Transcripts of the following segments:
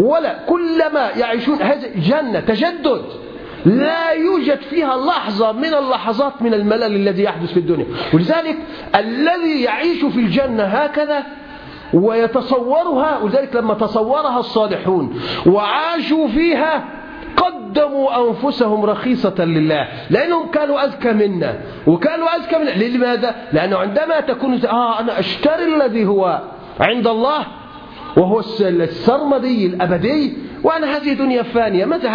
ولا كلما يعيشون هذا جنة تجدد. لا يوجد فيها لحظة من اللحظات من الملل الذي يحدث في الدنيا. ولذلك الذي يعيش في الجنة هكذا ويتصورها ولذلك لما تصورها الصالحون وعاشوا فيها قدموا أنفسهم رخيصة لله. لأنهم كانوا أذكى منا. وكانوا أذكى منا. لماذا؟ لأنه عندما تكون آه أنا أشتري الذي هو عند الله وهو السرمدي الأبدي وأنا هذه دنيا فانية. ماذا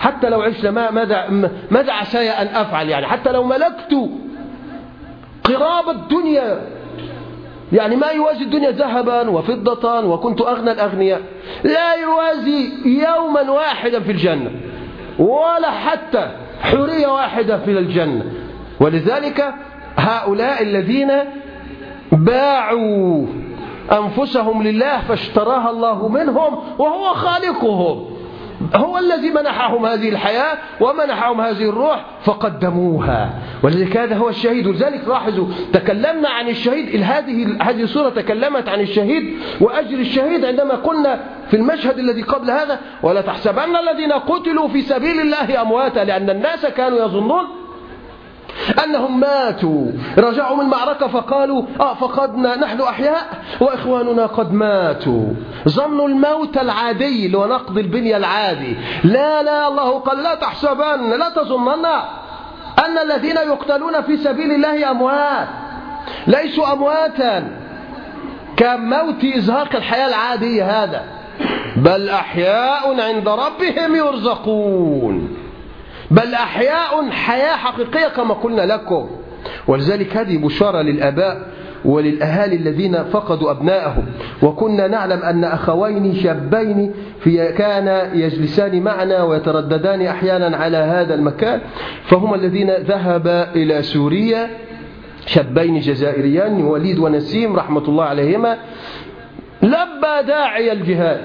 حتى لو عشنا ما ماذا ماذا عساي أن أفعل يعني؟ حتى لو ملكت قراب الدنيا. يعني ما يوازي الدنيا ذهبا وفضة وكنت أغنى الأغنياء. لا يوازي يوما واحدا في الجنة ولا حتى حرية واحدة في الجنة. ولذلك هؤلاء الذين باعوا أنفسهم لله فاشتراها الله منهم وهو خالقهم. هو الذي منحهم هذه الحياة ومنحهم هذه الروح فقدموها. ولذلك هذا هو الشهيد. ولذلك لاحظوا تكلمنا عن الشهيد هذه هذه السورة تكلمت عن الشهيد وأجر الشهيد عندما قلنا في المشهد الذي قبل هذا ولا تحسبن الذين قتلوا في سبيل الله أمواتا لأن الناس كانوا يظنون أنهم ماتوا. رجعوا من المعركة فقالوا آه فقدنا نحن أحياء وإخواننا قد ماتوا. ظنوا الموت العادي اللي هو نقض البنية العادي. لا لا الله قال لا تحسبن لا تظنن أن الذين يقتلون في سبيل الله أموات. ليسوا أمواتا. كموت إزهاق الحياة العادية هذا. بل أحياء عند ربهم يرزقون. بل أحياء حياة حقيقية كما قلنا لكم. ولذلك هذه بشارة للآباء وللأهالي الذين فقدوا أبنائهم. وكنا نعلم أن أخوين شابين في كان يجلسان معنا ويترددان أحيانا على هذا المكان. فهما الذين ذهبا إلى سوريا شابين جزائريان وليد ونسيم رحمة الله عليهما. لبى داعي الجهاد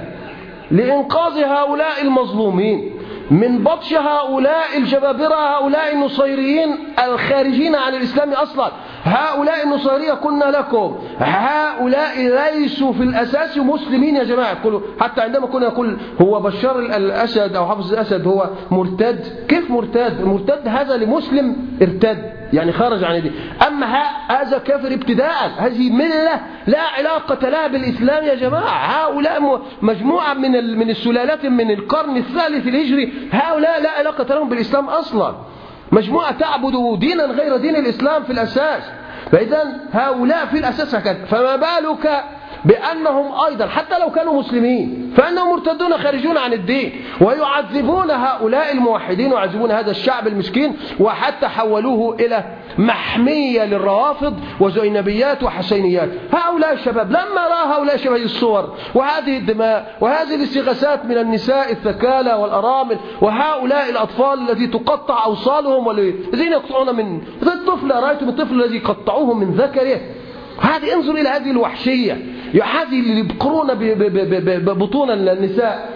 لإنقاذ هؤلاء المظلومين. من بطش هؤلاء الجبابرة هؤلاء النصيريين الخارجين عن الإسلام أصلا. هؤلاء النصيرية قلنا لكم. هؤلاء ليسوا في الأساس مسلمين يا جماعة. حتى عندما كنا نقول هو بشار الأسد أو حفظ الأسد هو مرتد. كيف مرتد؟ مرتد هذا لمسلم ارتد. يعني خرج عن الدين. أما هذا كافر ابتداء. هذه ملة لا علاقة لها بالإسلام يا جماعة. هؤلاء مجموعة من من السلالات من القرن الثالث الهجري. هؤلاء لا علاقة لهم بالإسلام أصلا. مجموعة تعبد دينا غير دين الإسلام في الأساس. فإذا هؤلاء في الأساس هكذا. فما بالك بأنهم أيضا حتى لو كانوا مسلمين فأنهم مرتدون خارجون عن الدين ويعذبون هؤلاء الموحدين ويعذبون هذا الشعب المسكين وحتى حولوه إلى محمية للروافض وزينبيات وحسينيات. هؤلاء الشباب لما رأى هؤلاء الشباب الصور وهذه الدماء وهذه الاستغاثات من النساء الثكالى والأرامل وهؤلاء الأطفال التي تقطع أوصالهم والذين يقطعون من الطفل رأيتم الطفل الذي قطعوه من ذكره؟ هذه انظر إلى هذه الوحشية. هذه اللي يبقرون ببطون النساء.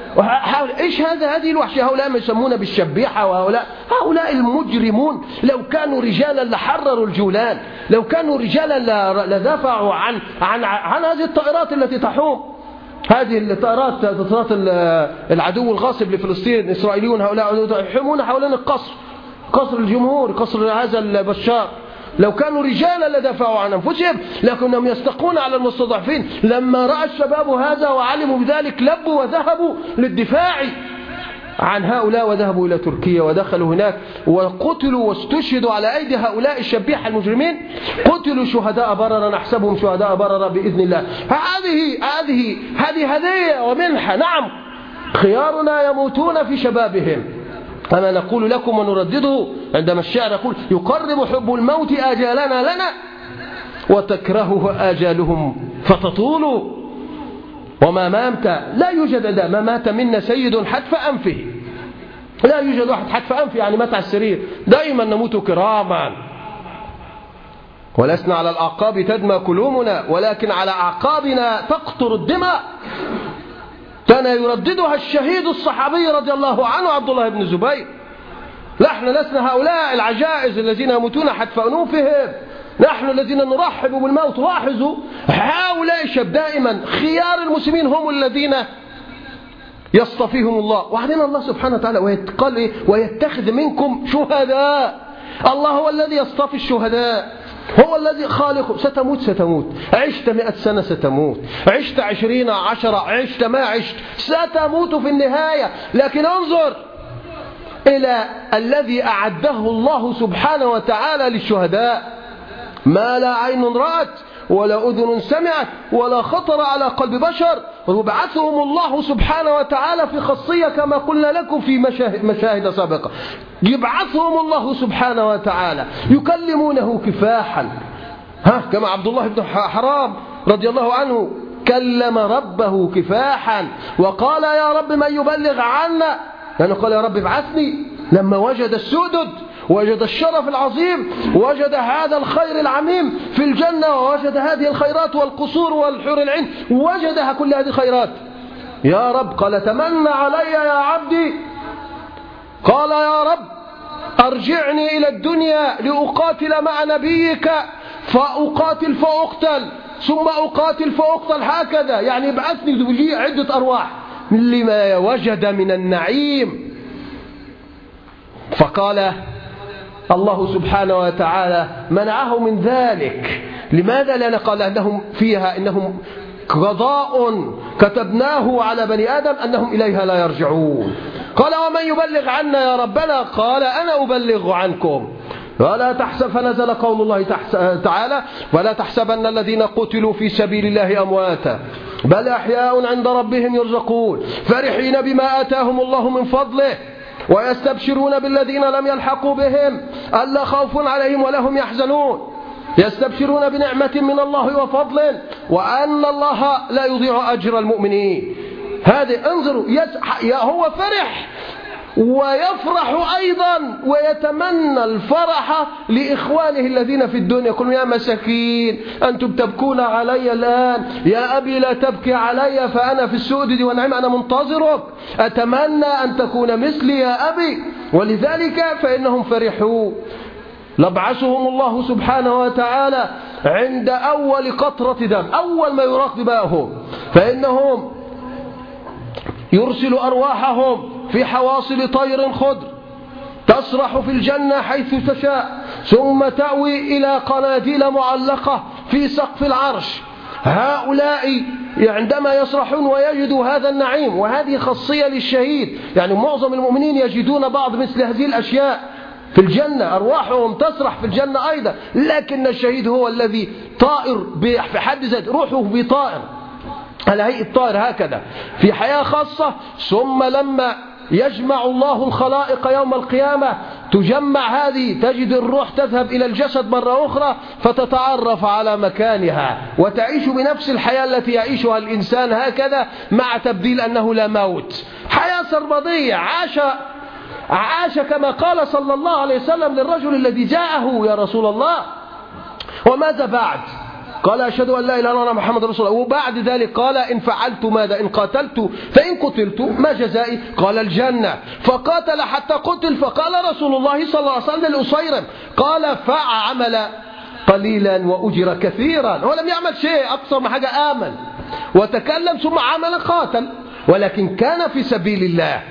إيش هذا؟ هذه الوحشة. هؤلاء ما يسمون بالشبيحة وهؤلاء هؤلاء المجرمون. لو كانوا رجالا لحرروا الجولان. لو كانوا رجالا لدافعوا عن عن عن هذه الطائرات التي تحوم. هذه الطائرات طائرات العدو الغاصب لفلسطين الإسرائيليون هؤلاء يحومون حوالين القصر قصر الجمهور قصر هذا البشار. لو كانوا رجالا لدفعوا عن أنفسهم لكنهم يستقون على المستضعفين. لما رأى الشباب هذا وعلموا بذلك لبوا وذهبوا للدفاع عن هؤلاء وذهبوا إلى تركيا ودخلوا هناك وقتلوا واستشهدوا على أيدي هؤلاء الشبيحة المجرمين. قتلوا شهداء بررا نحسبهم شهداء بررا بإذن الله. هذه هذه هذه هدية ومنحة. نعم خيارنا يموتون في شبابهم. كما نقول لكم ونردده عندما الشاعر يقول يقرب حب الموت آجالنا لنا وتكرهه آجالهم فتطول. وما مات لا يوجد ده ما مات منا سيد حتف أنفه. لا يوجد واحد حتف أنفه يعني مات على السرير. دائما نموت كراما. ولسنا على الأعقاب تدمى كلومنا ولكن على أعقابنا تقطر الدماء. كان يرددها الشهيد الصحابي رضي الله عنه عبد الله بن زبير. نحن لسنا هؤلاء العجائز الذين يموتون حتف أنوفهم. نحن الذين نرحب بالموت. لاحظوا هؤلاء الشاب دائما خيار المسلمين هم الذين يصطفيهم الله. وبعدين الله سبحانه وتعالى قال ويتخذ منكم شهداء. الله هو الذي يصطفي الشهداء. هو الذي خالق ستموت ستموت. عشت مئة سنة ستموت. عشت عشرين عشرة عشت ما عشت. ستموت في النهاية. لكن انظر إلى الذي أعده الله سبحانه وتعالى للشهداء. ما لا عين رأت ولا أذن سمعت ولا خطر على قلب بشر. يبعثهم الله سبحانه وتعالى في خاصية كما قلنا لكم في مشاهد, مشاهد سابقة. يبعثهم الله سبحانه وتعالى. يكلمونه كفاحا. ها كما عبد الله بن حرام رضي الله عنه كلم ربه كفاحا. وقال يا رب من يبلغ عنا؟ لأنه قال يا رب ابعثني. لما وجد السدد وجد الشرف العظيم وجد هذا الخير العميم في الجنة ووجد هذه الخيرات والقصور والحور العين وجدها كل هذه الخيرات. يا رب قال تمنى علي يا عبدي. قال يا رب أرجعني إلى الدنيا لأقاتل مع نبيك فأقاتل فأقتل ثم أقاتل فأقتل. هكذا يعني ابعثني لي عدة أرواح. لما وجد من النعيم. فقال الله سبحانه وتعالى منعه من ذلك. لماذا لأن قال أنهم فيها إنهم قضاء كتبناه على بني آدم أنهم إليها لا يرجعون؟ قال ومن يبلغ عنا يا ربنا؟ قال أنا أبلغ عنكم. ولا تحسب فنزل قول الله تعالى ولا تحسبن الذين قتلوا في سبيل الله أمواتا بل أحياء عند ربهم يرزقون. فرحين بما آتاهم الله من فضله. ويستبشرون بالذين لم يلحقوا بهم ألا خوف عليهم ولا هم يحزنون. يستبشرون بنعمة من الله وفضل وأن الله لا يضيع أجر المؤمنين. هذه انظروا هو فرح ويفرح أيضا ويتمنى الفرح لإخوانه الذين في الدنيا. يقول يا مساكين أنتم تبكون علي الآن. يا أبي لا تبكي علي فأنا في السؤدد ونعم أنا منتظرك. أتمنى أن تكون مثلي يا أبي. ولذلك فإنهم فرحوا. لبعثهم الله سبحانه وتعالى عند أول قطرة دم أول ما يراق فإنهم يرسل أرواحهم في حواصل طير خضر تسرح في الجنة حيث تشاء ثم تأوي إلى قناديل معلقة في سقف العرش. هؤلاء عندما يسرحون ويجدوا هذا النعيم وهذه خاصية للشهيد يعني معظم المؤمنين يجدون بعض مثل هذه الأشياء في الجنة أرواحهم تسرح في الجنة أيضا لكن الشهيد هو الذي طائر في حد ذاته روحه بطائر. على هيئة طائر هكذا. في حياة خاصة ثم لما يجمع الله الخلائق يوم القيامة. تجمع هذه تجد الروح تذهب إلى الجسد مرة أخرى فتتعرف على مكانها وتعيش بنفس الحياة التي يعيشها الإنسان هكذا مع تبديل أنه لا موت. حياة سرمدية عاش عاش كما قال صلى الله عليه وسلم للرجل الذي جاءه يا رسول الله وماذا بعد؟ قال أشهد أن لا إله إلا الله محمد رسول الله. وبعد ذلك قال إن فعلت ماذا؟ إن قاتلت فإن قتلت ما جزائي. قال الجنة. فقاتل حتى قتل. فقال رسول الله صلى الله عليه وسلم لأصيرا قال فعمل قليلا وأجر كثيرا. ولم يعمل شيء أقصى ما حاجة آمن. وتكلم ثم عمل قاتل. ولكن كان في سبيل الله.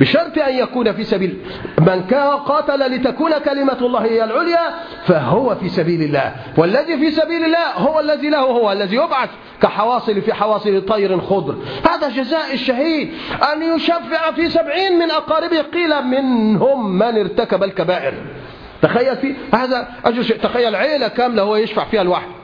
بشرط أن يكون في سبيل من قاتل لتكون كلمة الله هي العليا فهو في سبيل الله. والذي في سبيل الله هو الذي له هو الذي يبعث كحواصل في حواصل طير خضر. هذا جزاء الشهيد. أن يشفع في سبعين من أقاربه. قيل منهم من ارتكب الكبائر. تخيل في هذا أجل شيء تخيل عيلة كاملة هو يشفع فيها الواحد.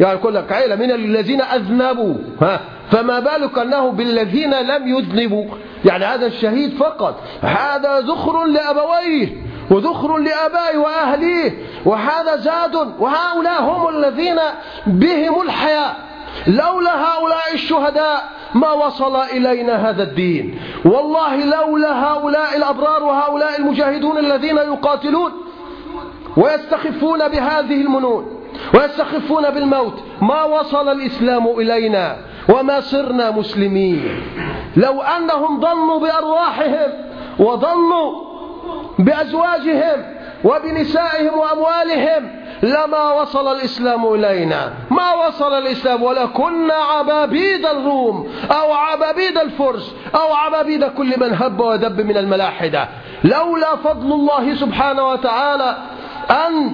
يعني يقول لك عيلة من الذين أذنبوا ها فما بالك أنه بالذين لم يذنبوا؟ يعني هذا الشهيد فقط. هذا ذخر لأبويه وذخر لآبائه وأهليه وهذا زاد وهؤلاء هم الذين بهم الحياة. لولا هؤلاء الشهداء ما وصل إلينا هذا الدين. والله لولا هؤلاء الأبرار وهؤلاء المجاهدون الذين يقاتلون ويستخفون بهذه المنون. ويستخفون بالموت. ما وصل الإسلام إلينا وما صرنا مسلمين. لو أنهم ضنوا بأرواحهم وضنوا بأزواجهم وبنسائهم وأموالهم لما وصل الإسلام إلينا. ما وصل الإسلام؟ ولكنا عبابيد الروم أو عبابيد الفرس أو عبابيد كل من هب ودب من الملاحدة. لولا فضل الله سبحانه وتعالى أن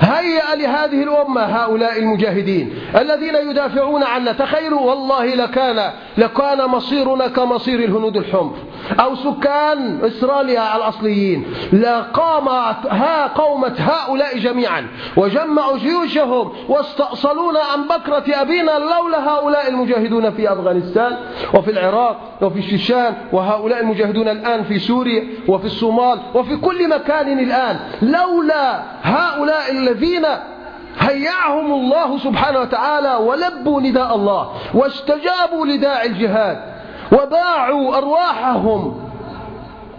هيأ لهذه الأمة هؤلاء المجاهدين الذين يدافعون عنا تخيلوا والله لكان لكان مصيرنا كمصير الهنود الحمر. أو سكان إسرائيل الأصليين. لقامت ها قومة هؤلاء جميعا. وجمعوا جيوشهم واستأصلون عن بكرة أبينا لولا هؤلاء المجاهدون في أفغانستان وفي العراق وفي الشيشان وهؤلاء المجاهدون الآن في سوريا وفي الصومال وفي كل مكان الآن. لولا هؤلاء الذين هيعهم الله سبحانه وتعالى ولبوا نداء الله واستجابوا لداعي الجهاد. وباعوا أرواحهم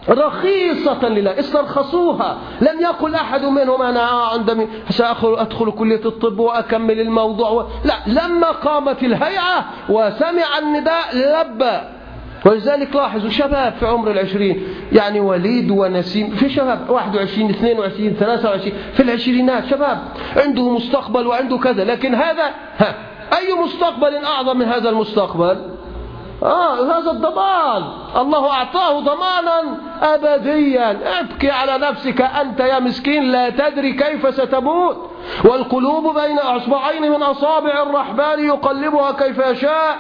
رخيصة لله استرخصوها. لم يقل أحد منهم أنا عندما سأدخل كلية الطب وأكمل الموضوع لا لما قامت الهيعة وسمع النداء لبى ولذلك لاحظوا شباب في عمر العشرين يعني وليد ونسيم في شباب 21 22 23 في العشرينات شباب عنده مستقبل وعنده كذا لكن هذا ها أي مستقبل أعظم من هذا المستقبل؟ آه هذا الضمان. الله أعطاه ضمانا أبديا. ابكي على نفسك أنت يا مسكين لا تدري كيف ستموت. والقلوب بين أصبعين من أصابع الرحمن يقلبها كيف يشاء.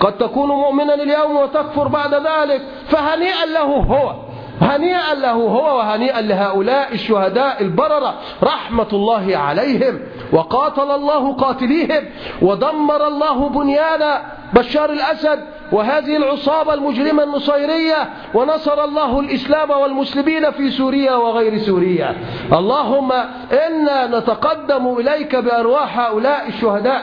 قد تكون مؤمنا اليوم وتكفر بعد ذلك. فهنيئا له هو. هنيئا له هو وهنيئا لهؤلاء الشهداء البررة. رحمة الله عليهم. وقاتل الله قاتليهم. ودمر الله بنيان بشار الأسد. وهذه العصابة المجرمة النصيرية ونصر الله الإسلام والمسلمين في سوريا وغير سوريا. اللهم إنا نتقدم إليك بأرواح هؤلاء الشهداء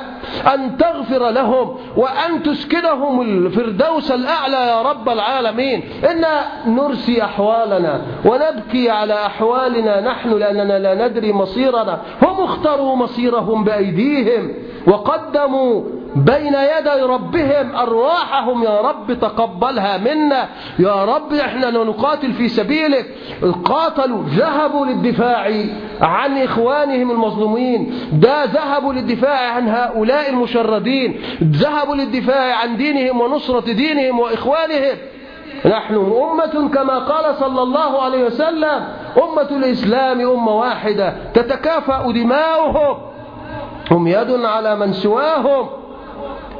أن تغفر لهم وأن تسكنهم الفردوس الأعلى يا رب العالمين. إنا نرسي أحوالنا ونبكي على أحوالنا نحن لأننا لا ندري مصيرنا. هم اختاروا مصيرهم بأيديهم وقدموا بين يدي ربهم أرواحهم يا رب تقبلها منا يا رب إحنا نقاتل في سبيلك. قاتلوا ذهبوا للدفاع عن إخوانهم المظلومين. ده ذهبوا للدفاع عن هؤلاء المشردين ذهبوا للدفاع عن دينهم ونصرة دينهم وإخوانهم. نحن أمة كما قال صلى الله عليه وسلم أمة الإسلام أمة واحدة تتكافأ دماؤهم. هم يد على من سواهم.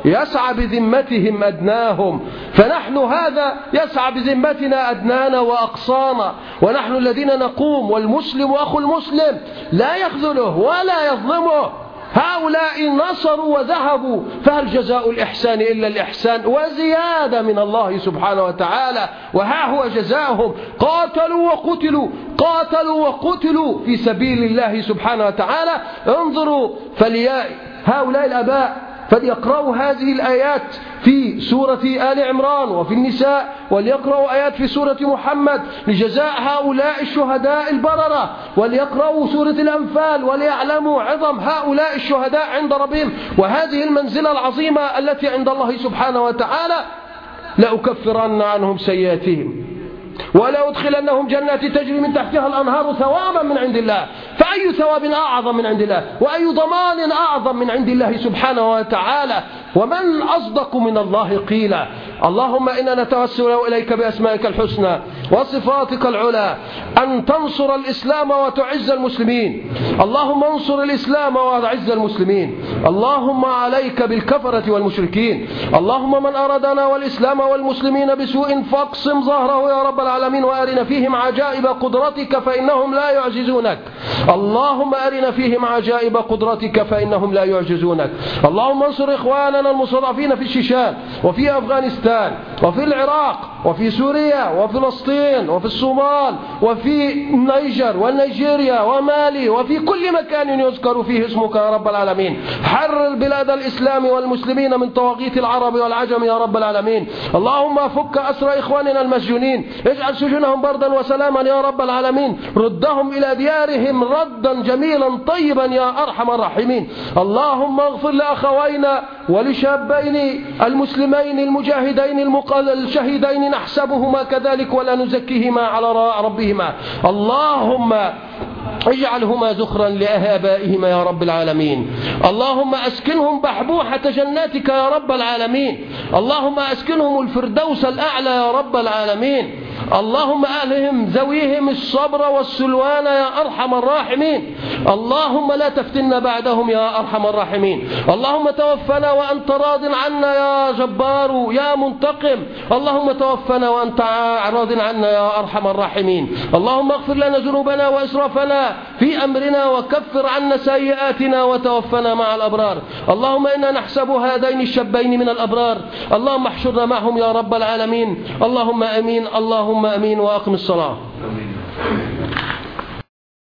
يسعى بذمتهم أدناهم. فنحن هذا يسعى بذمتنا أدنانا وأقصانا. ونحن الذين نقوم والمسلم أخو المسلم لا يخذله ولا يظلمه. هؤلاء نصروا وذهبوا فهل جزاء الإحسان إلا الإحسان؟ وزيادة من الله سبحانه وتعالى. وها هو جزاؤهم؟ قاتلوا وقتلوا قاتلوا وقتلوا في سبيل الله سبحانه وتعالى. انظروا فليا هؤلاء الأباء فليقرأوا هذه الآيات في سورة آل عمران وفي النساء وليقرأوا آيات في سورة محمد لجزاء هؤلاء الشهداء البررة وليقرأوا سورة الأنفال وليعلموا عظم هؤلاء الشهداء عند ربهم. وهذه المنزلة العظيمة التي عند الله سبحانه وتعالى لأكفرن عنهم سيئاتهم. ولا أدخلنهم جنات تجري من تحتها الأنهار ثوابا من عند الله. فأي ثواب أعظم من عند الله؟ وأي ضمان أعظم من عند الله سبحانه وتعالى؟ ومن أصدق من الله قيلا. اللهم إنا نتوسل إليك بأسمائك الحسنى وصفاتك العلى أن تنصر الإسلام وتعز المسلمين. اللهم انصر الإسلام وأعز المسلمين. اللهم عليك بالكفرة والمشركين. اللهم من أرادنا والإسلام والمسلمين بسوء فاقسم ظهره يا رب العالمين وأرنا فيهم عجائب قدرتك فإنهم لا يعجزونك. اللهم أرنا فيهم عجائب قدرتك فإنهم لا يعجزونك. اللهم انصر إخواننا المستضعفين في الشيشان وفي أفغانستان وفي العراق وفي سوريا وفلسطين وفي الصومال وفي النيجر ونيجيريا ومالي وفي كل مكان يذكر فيه اسمك يا رب العالمين. حرر بلاد الإسلام والمسلمين من طواغيت العرب والعجم يا رب العالمين. اللهم فك أسر إخواننا المسجونين. اجعل سجونهم بردا وسلاما يا رب العالمين. ردهم إلى ديارهم ردا جميلا طيبا يا أرحم الراحمين. اللهم اغفر لأخوينا ولشابين المسلمين المجاهدين الشهيدين نحسبهما كذلك ولا نزكيهما على ربهما. اللهم اجعلهما ذخرا لآبائهما يا رب العالمين. اللهم أسكنهم بحبوحة جناتك يا رب العالمين. اللهم أسكنهم الفردوس الأعلى يا رب العالمين. اللهم أهلهم ذويهم الصبر والسلوان يا أرحم الراحمين. اللهم لا تفتنا بعدهم يا أرحم الراحمين. اللهم توفنا وأنت راض عنا يا جبار يا منتقم. اللهم توفنا وأنت راض عنا يا أرحم الراحمين. اللهم اغفر لنا ذنوبنا وإسرافنا في أمرنا وكفر عنا سيئاتنا وتوفنا مع الأبرار. اللهم إنا نحسب هذين الشابين من الأبرار. اللهم احشرنا معهم يا رب العالمين. اللهم أمين. اللهم أمين وأقم الصلاة.